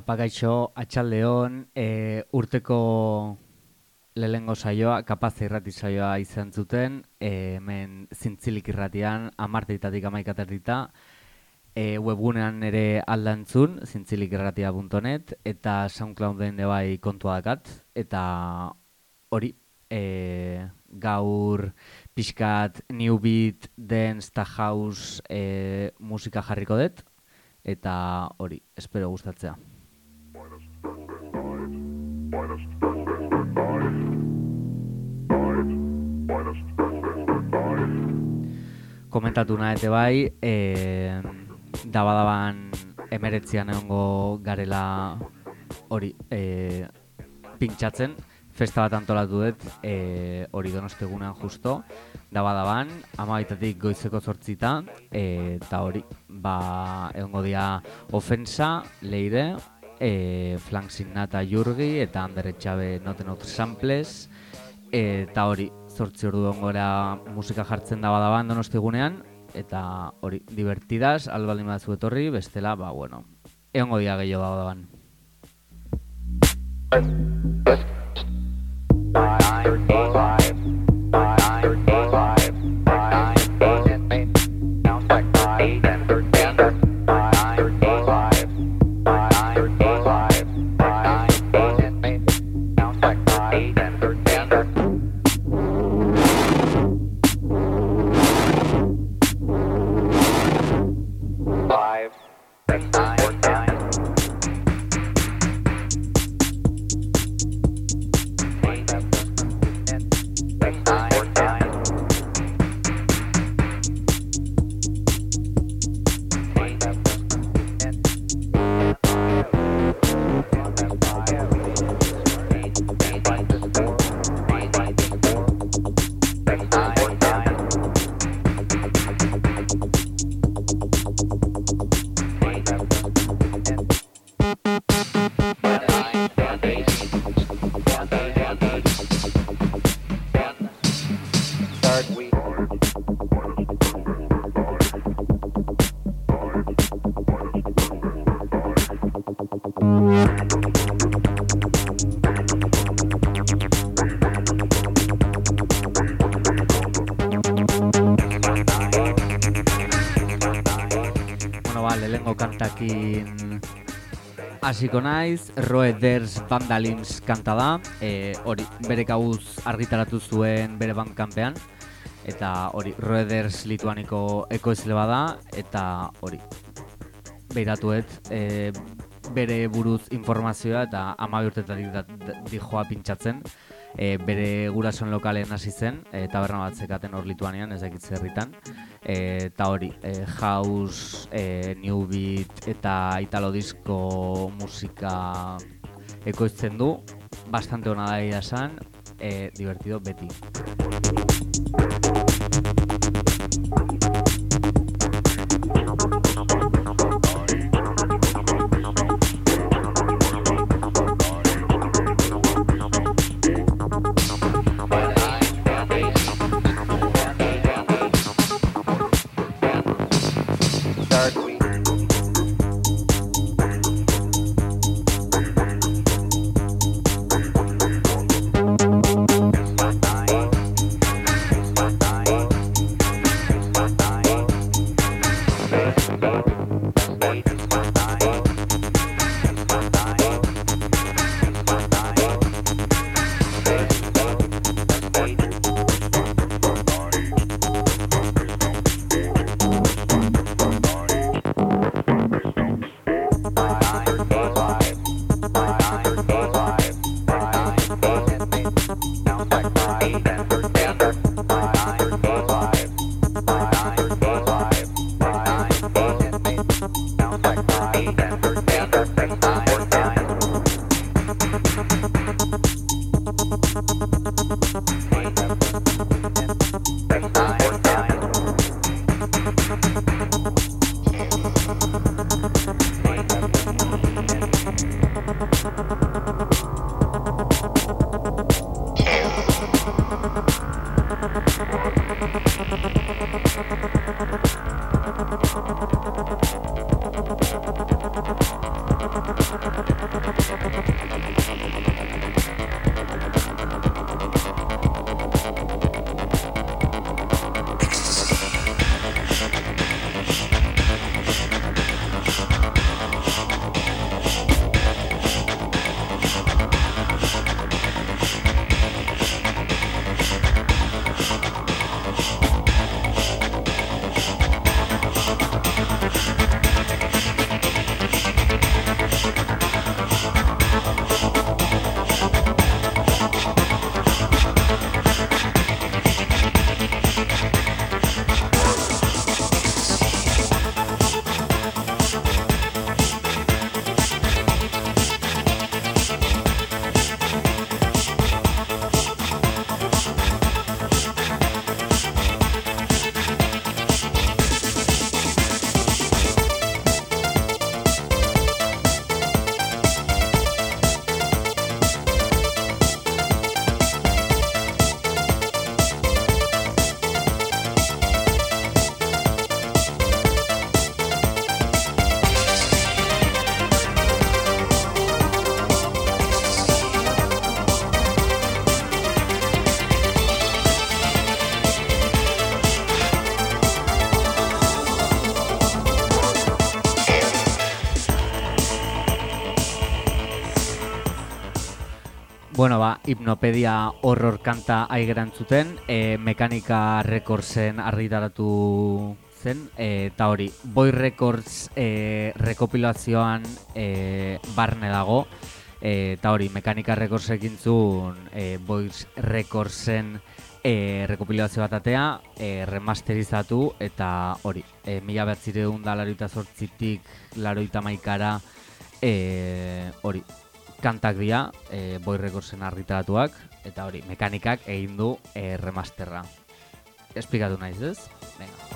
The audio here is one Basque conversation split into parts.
Apagaitxo, atxaldeon, e, urteko lehengo saioa, kapaz irrati saioa izan zuten, e, hemen zintzilik irratian, amarteitatik amaikaterrita, e, webgunean ere aldantzun, zintzilikirratia.net, eta SoundClouden de bai kontua dakat, eta hori, e, gaur pixkat New Beat, Dance, ta House e, musika jarriko dut, eta hori, espero gustatzea. Komentatu nahi bai, e, dabadaban emeretzian egongo garela hori e, pintxatzen, festa bat antolatu dut, e, hori donostegunean justo, dabadaban, ama goizeko zortzita, e, eta hori, ba, egongo dia ofensa, leire, e, Flank Signata Jurgi eta Ander Etxabe Noten Out Samples. Eta hori, zortzi ordu gora musika jartzen da badaban donostegunean eta hori, divertidas, albaldin bat etorri, bestela, ba, bueno, egongo dia gehiago badaban. Kantakin hasiko naiz, Roe Ders Vandalins kanta da, e, hori bere kabuz argitaratu zuen bere bandkampean, eta hori Roe Ders lituaniko ekoizle bada, eta hori behiratuet e, bere buruz informazioa eta ama urtetatik dijoa pintxatzen, e, bere gurason lokalen hasi zen, e, taberna bat zekaten hor lituanian, ez dakit zerritan, eta hori, e, house, e, new beat eta italo disco musika ekoizten du, bastante hona da esan, e, divertido beti. Bueno, ba, hipnopedia horror kanta aigeran zuten, e, mekanika rekordzen argitaratu zen, eta hori, Boy Records e, rekopilazioan e, barne dago, eta hori, mekanika rekordzekin zuen e, Boys Recordsen e, rekopilazio bat atea, e, remasterizatu, eta hori, e, mila behatzire da laroita zortzitik laroita maikara, e, hori, kantak dira, e, Boy Recordsen argitaratuak, eta hori, mekanikak egin du e, remasterra. Esplikatu naiz, ez? Venga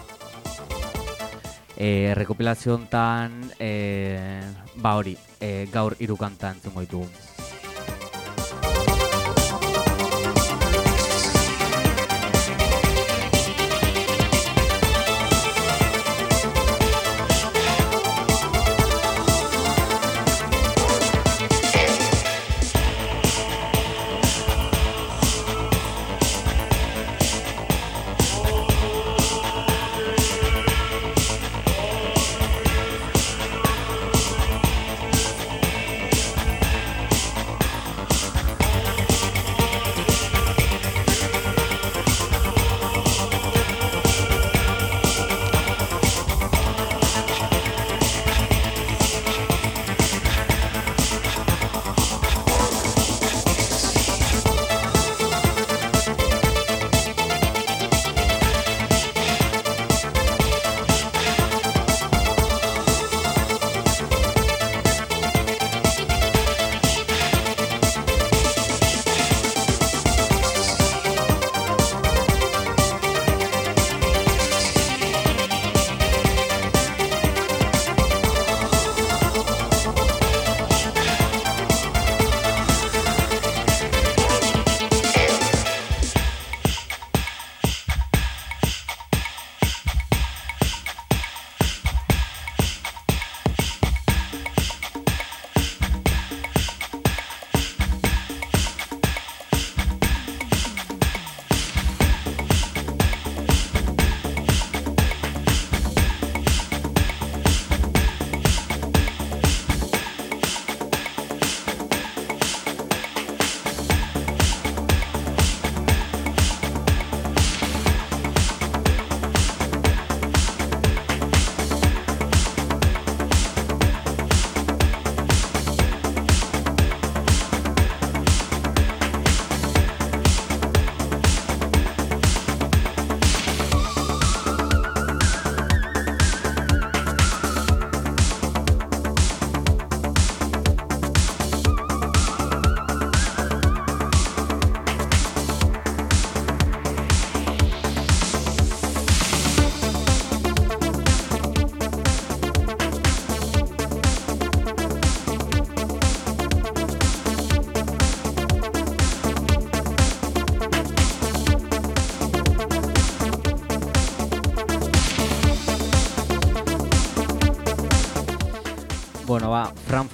e, rekopilazio honetan, e, ba hori, e, gaur irukantan zungo ditugu.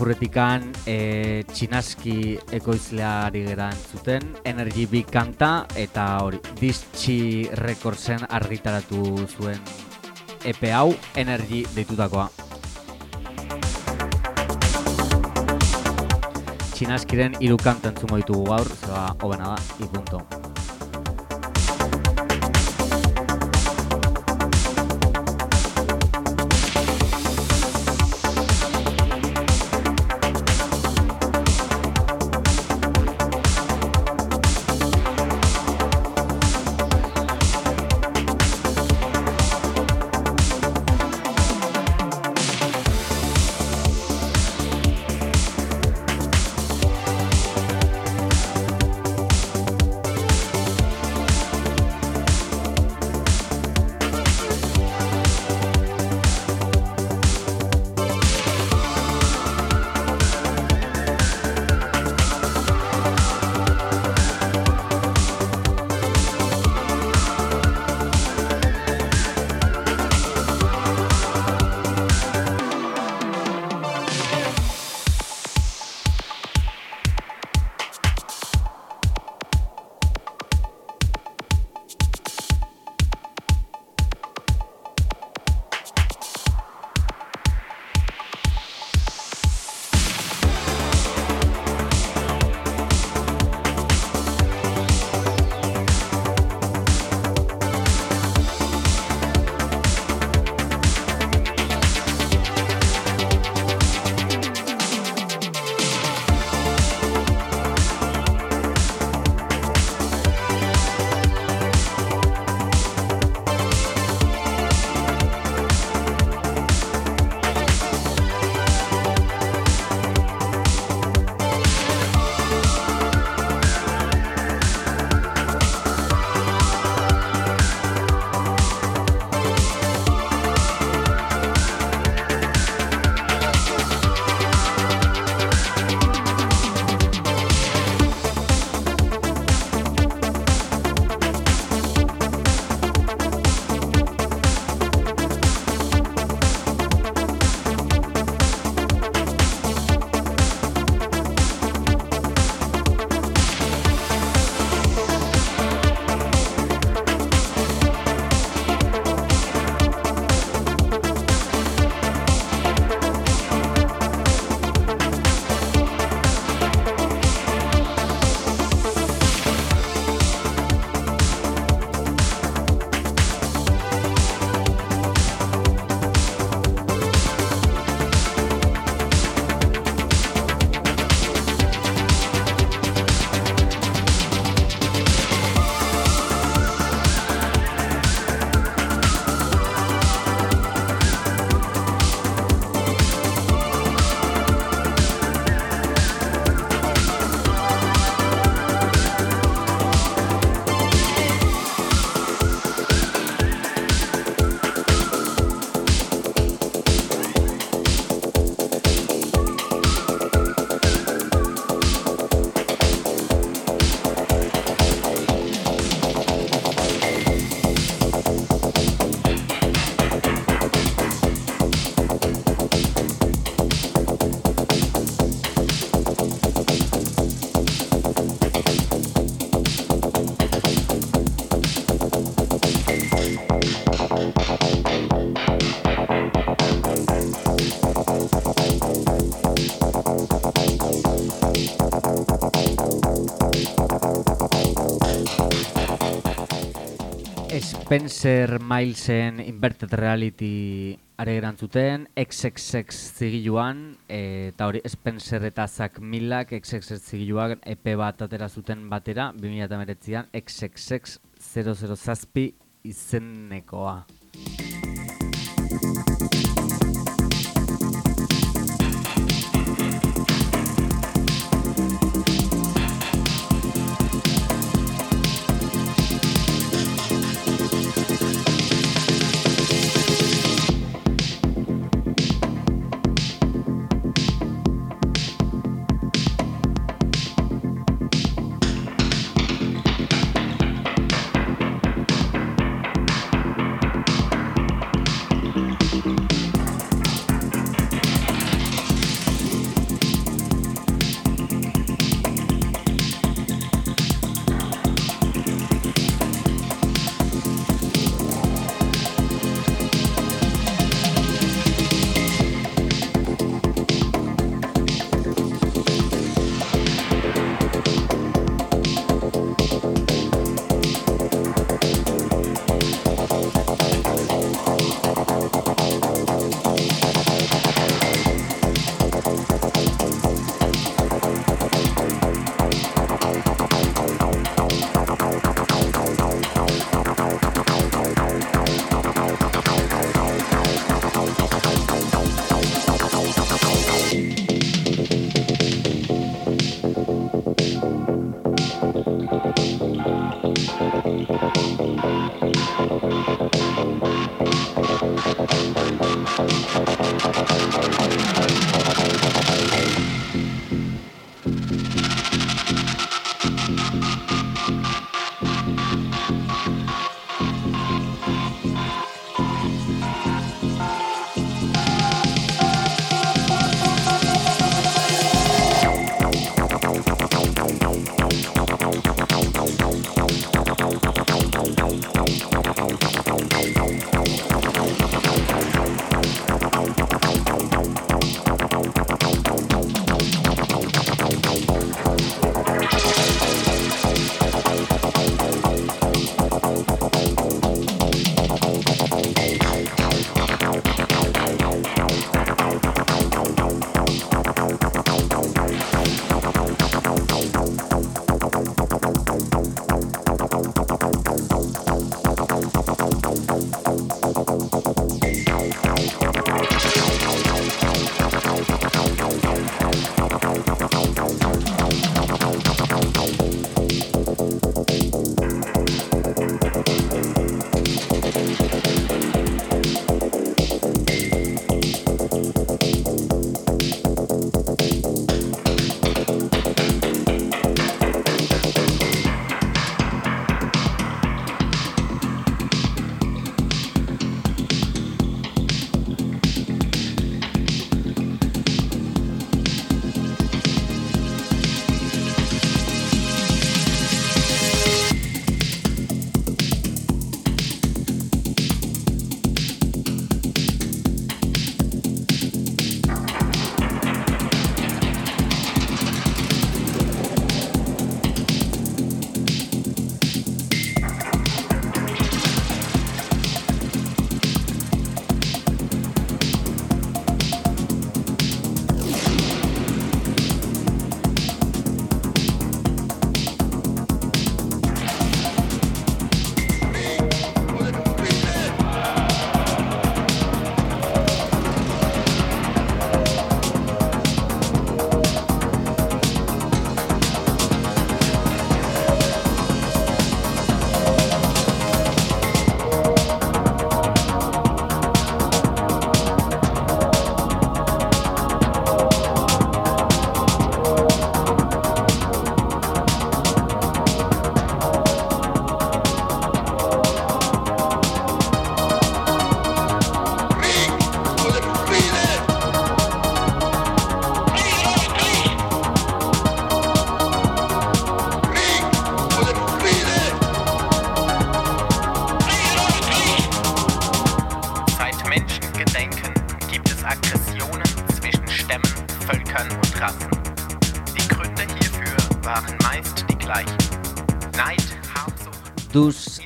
Frankfurtetikan e, txinaski ekoizleari geran zuten, Energy Big kanta, eta hori, Diztxi Recordsen argitaratu zuen EP hau, Energy deitutakoa. Txinaskiren hiru kanta entzumo ditugu gaur, zeba, hobena da, ipunto. Spencer Milesen Inverted Reality are erantzuten, XXX zigiluan, eta hori Spencer eta Zak Millak XXX zigiluan EP bat atera zuten batera, 2008an, XXX 00 zazpi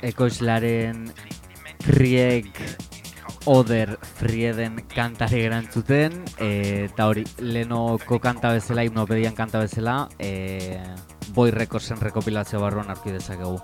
ekoizlaren Krieg Oder Frieden kantari erantzuten e, eta hori lehenoko kanta bezala, hipnopedian kanta bezala e, Boy Recordsen rekopilazio barruan hartu dezakegu.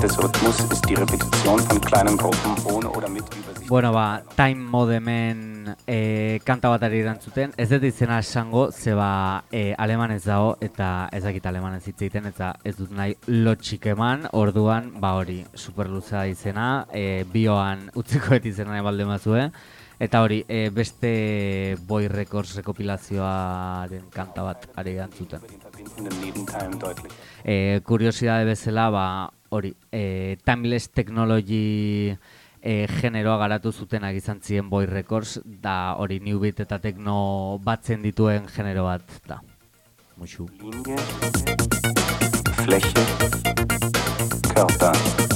Des Rhythmus ist die Repetition von kleinen Gruppen ohne oder mit Übersicht. Bueno, ba, Time Modemen e, kanta batari erantzuten. Ez dut izena esango, ze ba, e, alemanez dago, eta ez dakit alemanez hitz egiten, eta ez dut nahi lotxik eman, orduan, ba hori, superluza izena, e, bioan utziko et izena nahi balde mazue. Eta hori, e, beste Boy Records rekopilazioaren kanta bat ari deutlich. E, kuriosidade bezala, ba, hori, e, Timeless Technology e, generoa garatu zutenak izan ziren Boy Records, da hori New Beat eta Techno batzen dituen genero bat, da. Muxu. Linie, Fläche, Körper.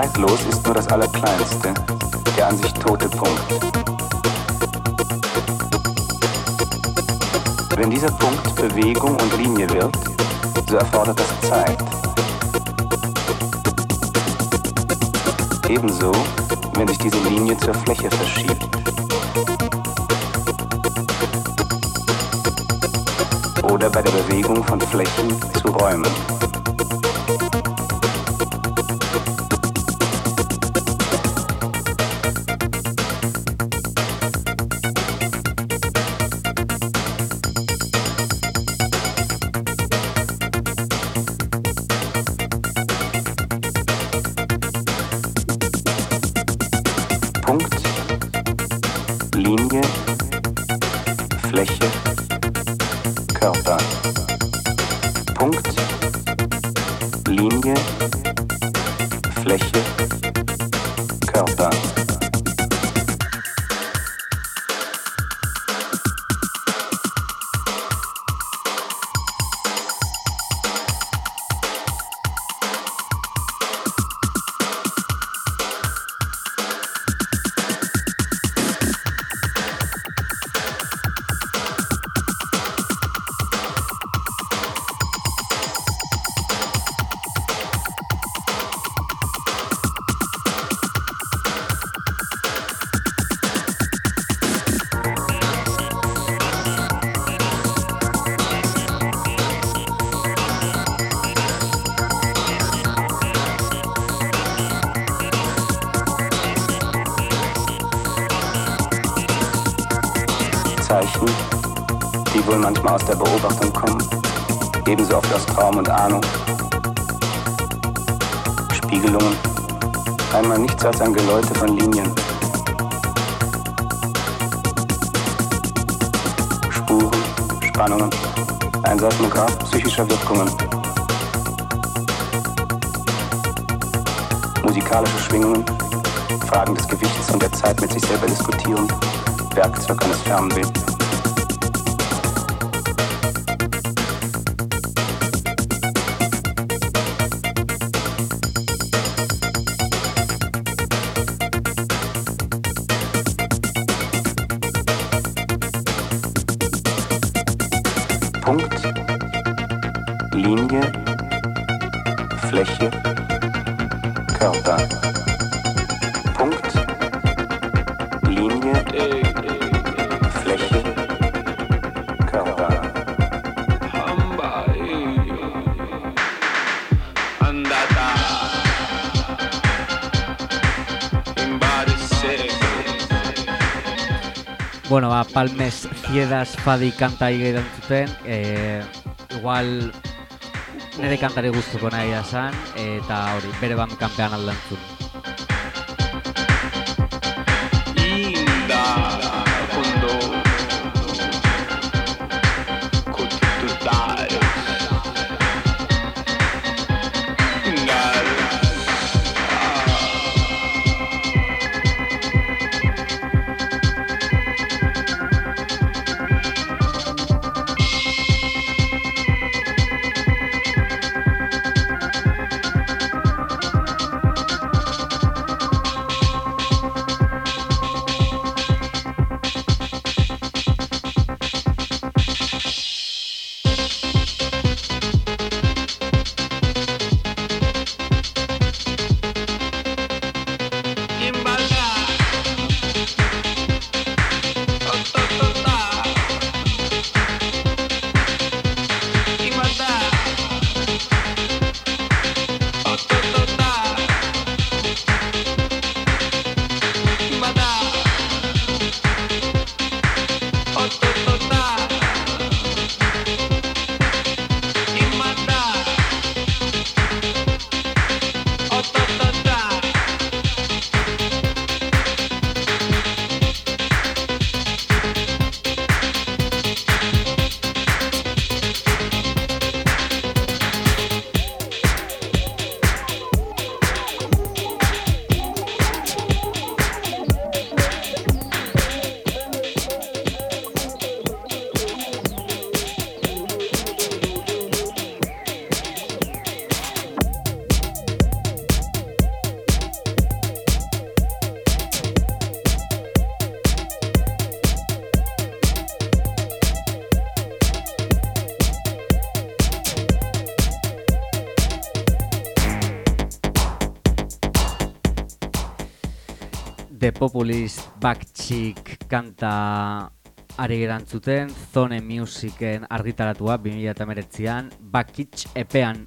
Zeitlos ist nur das Allerkleinste, der an sich tote Punkt. Wenn dieser Punkt Bewegung und Linie wird, so erfordert das Zeit. Ebenso, wenn sich diese Linie zur Fläche verschiebt. Oder bei der Bewegung von Flächen zu Räumen. Als ein Geläute von Linien. Spuren, Spannungen, ein Seismograph psychischer Wirkungen. Musikalische Schwingungen, Fragen des Gewichts und der Zeit mit sich selber diskutieren, Werkzeug eines Fernwehs. Ciedas Fadi kanta hige erantzuten, e, igual nire kantari gustuko nahi esan, eta hori, bere ban kanpean aldantzun. Populist Backchick kanta ari gerantzuten, Zone Musicen argitaratua 2008an, Backitch epean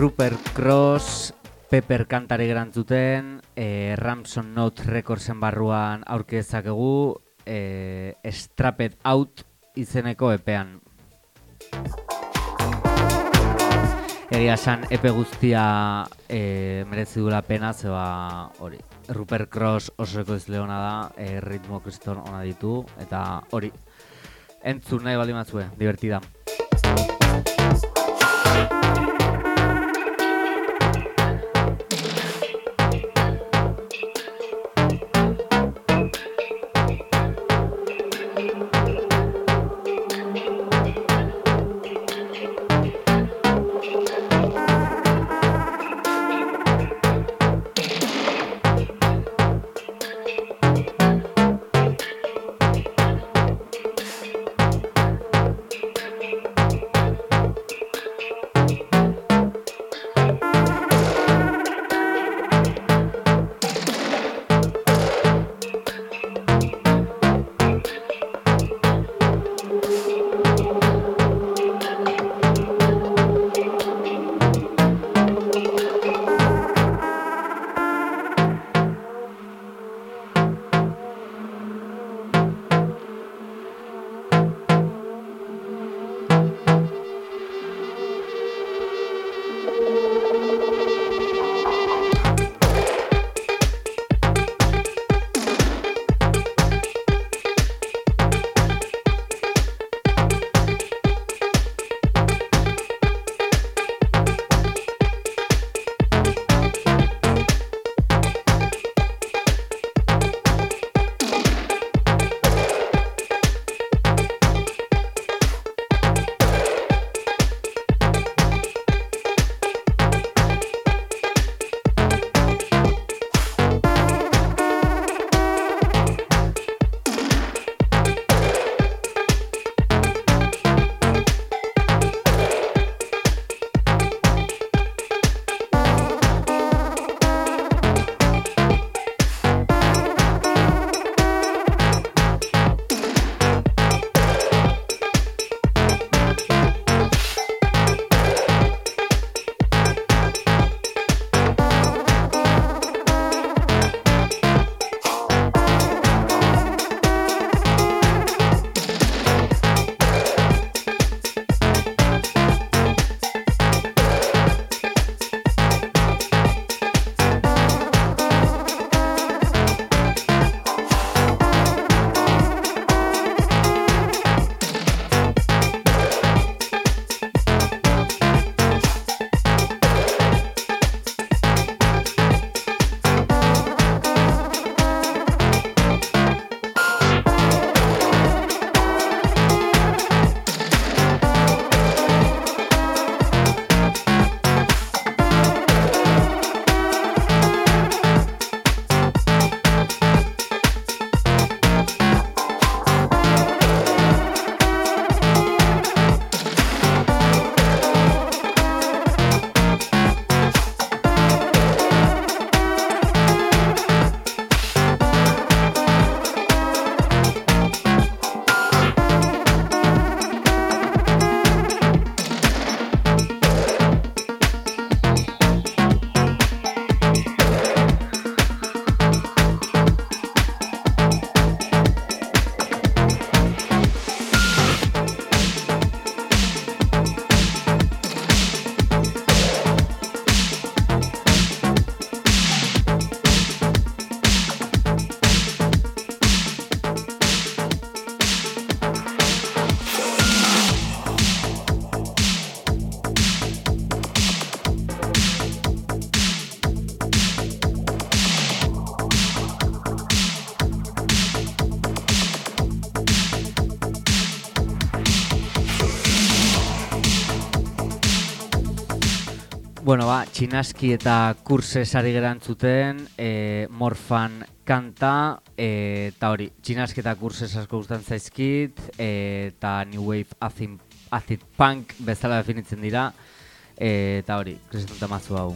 Rupert Cross, Pepper kantari gerantzuten, e, Ramson Note Recordsen barruan aurkezakegu, e, Strapped Out izeneko epean. Egia esan, epe guztia e, merezi duela pena, zeba hori. Rupert Cross oso eko leona da, e, ritmo kriston ona ditu, eta hori, entzun nahi bali matzue, divertida. Txinaski eta kurse sari gerantzuten, e, morfan kanta, e, eta hori, txinaski eta kurse asko gustan zaizkit, e, eta New Wave acid, acid Punk bezala definitzen dira, e, eta hori, kresetan mazu hau.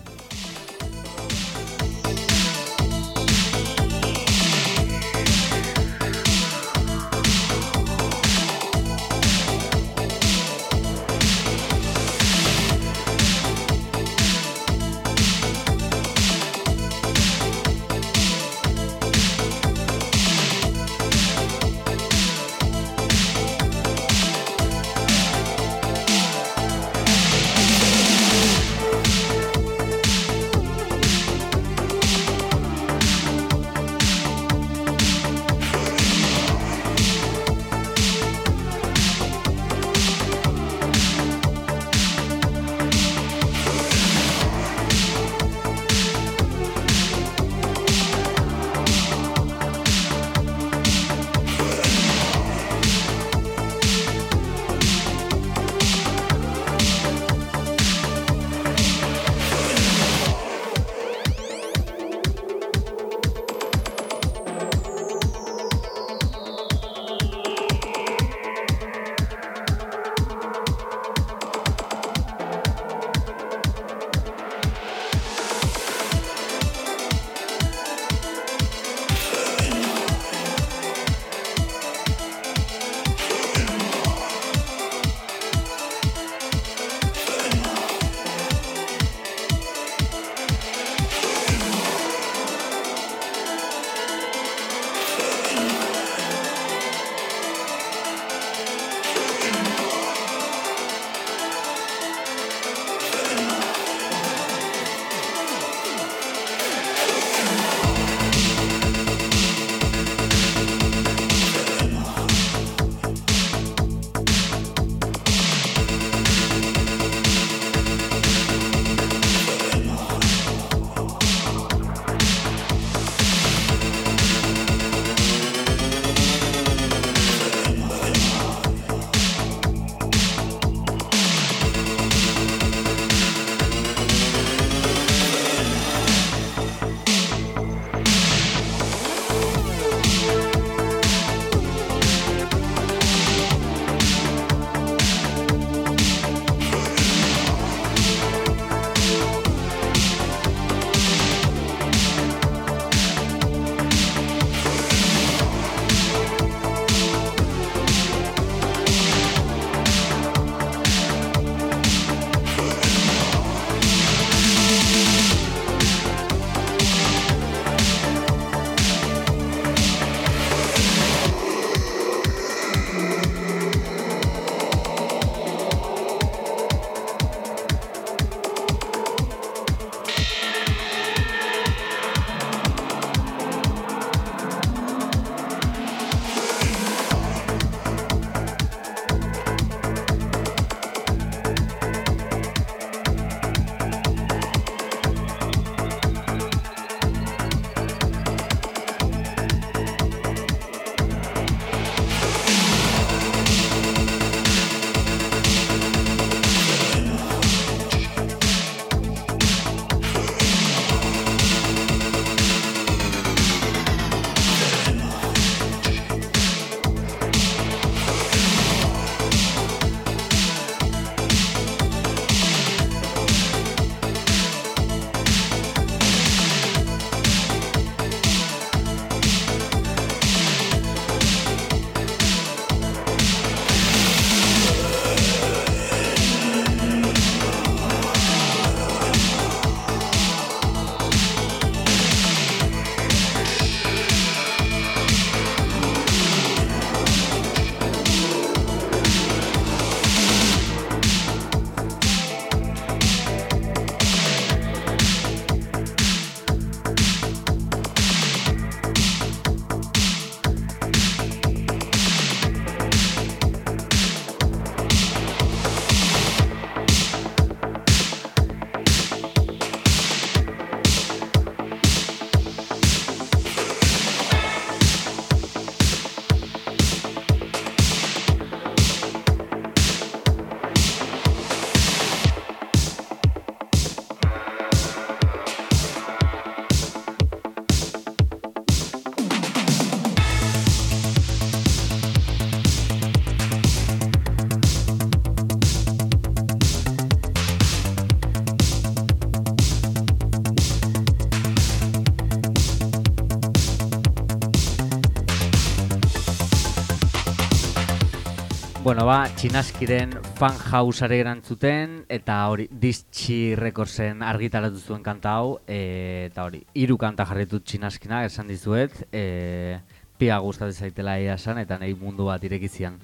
Ba, txinaskiren fan hausare erantzuten, eta hori, diztxi rekordzen argitaratu zuen kanta hau, e, eta hori, hiru kanta jarritut txinaskina, esan dizuet, e, pia gustatzen zaitela ia esan, eta nahi mundu bat irekizian.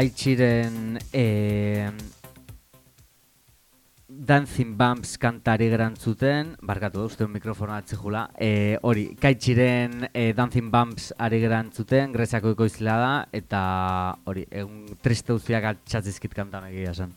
Kaitxiren e, Dancing Bumps kantari gerantzuten, barkatu uste un mikrofona atzijula, e, hori, Kaitxiren e, Dancing Bumps ari gerantzuten, Greziako ikoizlea da, eta hori, egun triste uziak altxatzizkit kantan egia esan.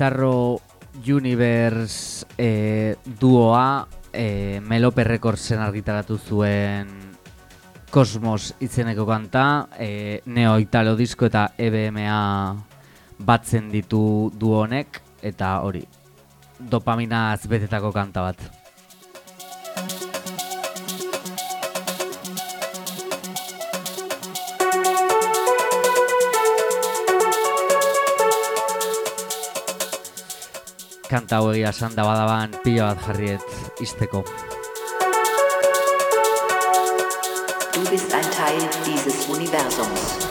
Bizarro Universe e, duoa e, Melope Recordsen argitaratu zuen Cosmos izeneko kanta, e, Neo Italo disko eta EBMA batzen ditu du honek eta hori dopamina azbetetako kanta bat. Kanta hori asan da badaban pila bat jarriet izteko. Du bist ein Teil dieses Universums.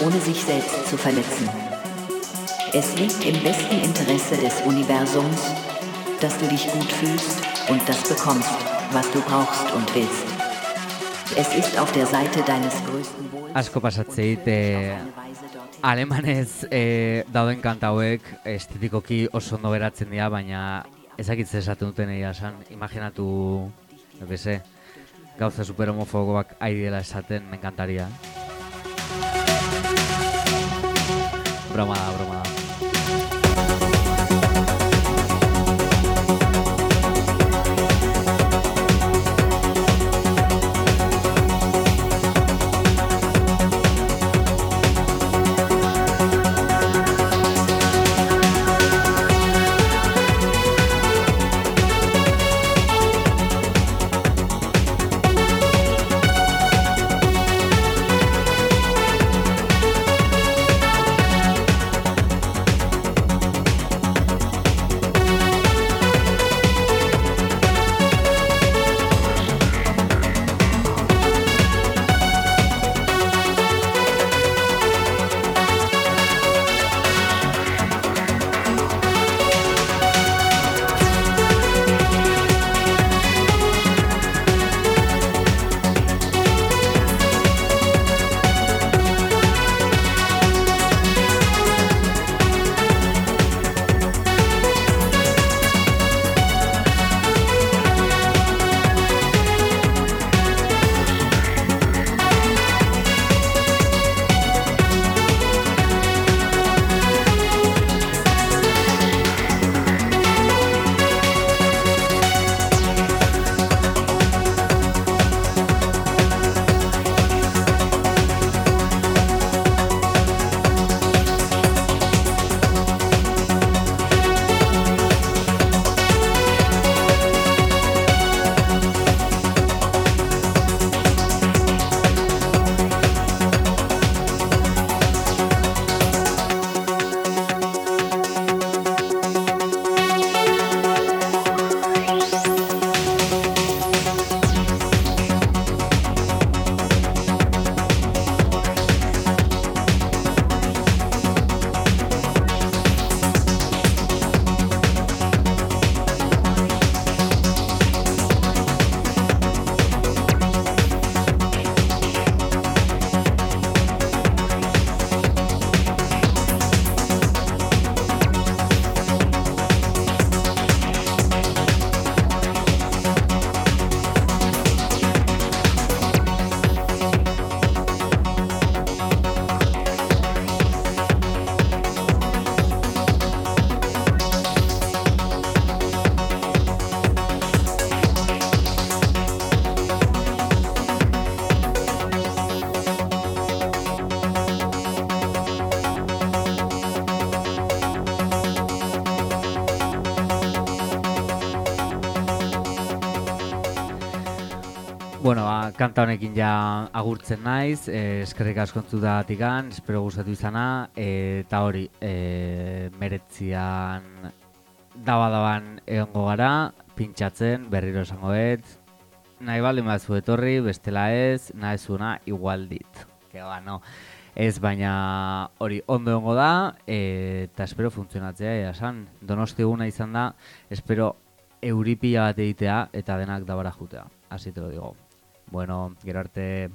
Ohne sich selbst zu verletzen. Es liegt im besten Interesse des Universums, dass du dich gut fühlst und das bekommst, was du brauchst und willst. Es ist auf der Seite deines größten Wohls... Asko pasatzeit, eh, alemanez eh, dauden kanta hauek estetikoki oso ondo beratzen dira, baina ezakitze esaten duten egia esan, imaginatu, no gauza super homofoboak ari dela esaten, me encantaría. Broma broma kanta honekin ja agurtzen naiz, e, eskerrik asko entzutagatik espero gustatu izana, e, eta hori, e, meretzian daba-daban egongo gara, pintxatzen, berriro esango ez, nahi baldin batzu etorri, bestela ez, nahi zuena igual dit. Que ba, no. Ez baina hori ondo egongo da, e, eta espero funtzionatzea, ea san, donosti eguna izan da, espero euripila bat egitea, eta denak dabara jutea. Así te lo digo. Bueno, gero arte